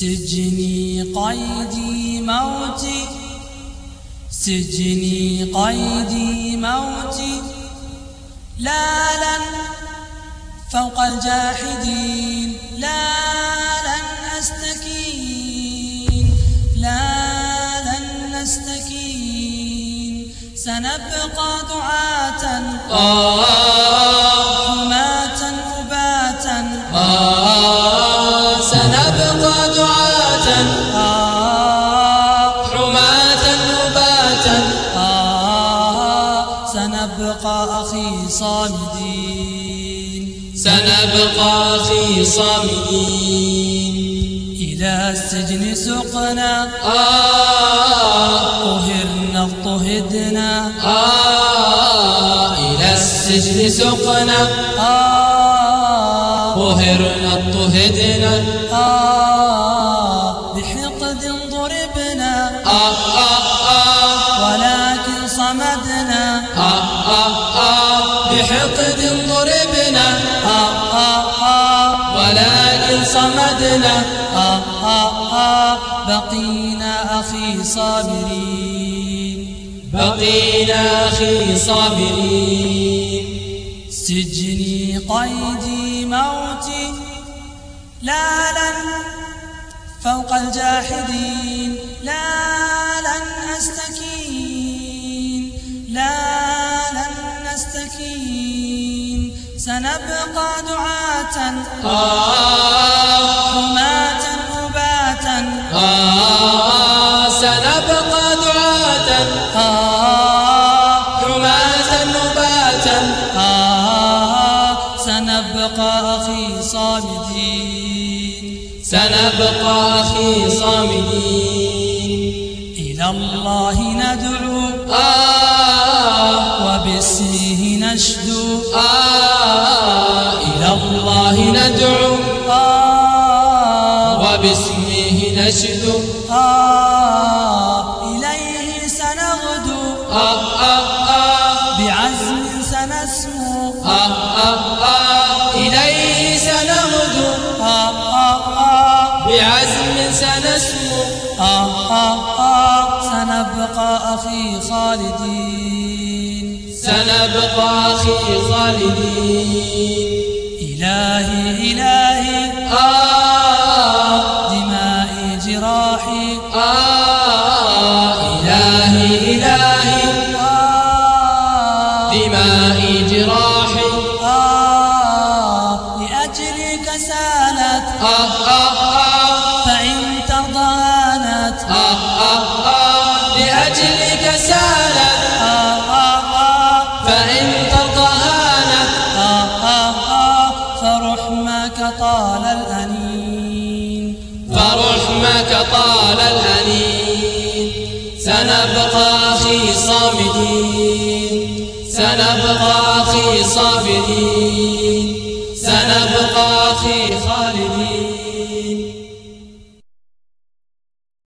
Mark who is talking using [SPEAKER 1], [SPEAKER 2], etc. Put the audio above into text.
[SPEAKER 1] سجني قيدي موتي. سجني قيدي موتي. لا لن فوق الجاحدين. لا لن أستكين. لا لن نستكين سنبقى دعاة. حماة أباتا
[SPEAKER 2] سنبقى
[SPEAKER 1] صامدين.
[SPEAKER 2] سنبقى في صامدين.
[SPEAKER 1] إلى السجن سقنا.
[SPEAKER 2] آه.
[SPEAKER 1] طهرنا اضطهدنا.
[SPEAKER 2] آه. إلى السجن سقنا.
[SPEAKER 1] آه.
[SPEAKER 2] قهرنا اضطهدنا.
[SPEAKER 1] بحقد ضربنا.
[SPEAKER 2] بحقد ضربنا
[SPEAKER 1] آه آه آه.
[SPEAKER 2] ولكن صمدنا
[SPEAKER 1] آه آه آه. بقينا أخي صابرين
[SPEAKER 2] بقينا أخي صابرين.
[SPEAKER 1] سجني قيدي موتي لا لن فوق الجاحدين. سنبقى دعاة.
[SPEAKER 2] آه.
[SPEAKER 1] حماة أباتا
[SPEAKER 2] آه. سنبقى دعاة.
[SPEAKER 1] آه.
[SPEAKER 2] حماة نباتا
[SPEAKER 1] آه. سنبقى أخي صامدين.
[SPEAKER 2] سنبقى أخي صامدين.
[SPEAKER 1] إلى الله ندعو.
[SPEAKER 2] آه.
[SPEAKER 1] وباسمه نشدو.
[SPEAKER 2] آه. وباسمه نشدو
[SPEAKER 1] آه إليه سنغدو
[SPEAKER 2] آه آه آه.
[SPEAKER 1] بعزم سنسمو.
[SPEAKER 2] آه آه آه. إليه سنغدو
[SPEAKER 1] آه آه آه.
[SPEAKER 2] بعزم سنسمو.
[SPEAKER 1] آه آه آه. سنبقى أخي خالدين.
[SPEAKER 2] سنبقى أخي خالدين.
[SPEAKER 1] إلهي إلهي.
[SPEAKER 2] آه إلهي إلهي
[SPEAKER 1] آه
[SPEAKER 2] دمائي جراحي
[SPEAKER 1] آه لأجلك سالت
[SPEAKER 2] آه آه آه
[SPEAKER 1] فإن
[SPEAKER 2] آه آه آه لأجلك سالت
[SPEAKER 1] آه آه آه
[SPEAKER 2] فإن تطهانت
[SPEAKER 1] آه آه آه فرحمك طال الأنين
[SPEAKER 2] فرحمك طال الأنين سنبقى أخي صامدين سنبقى أخي صابرين سنبقى أخي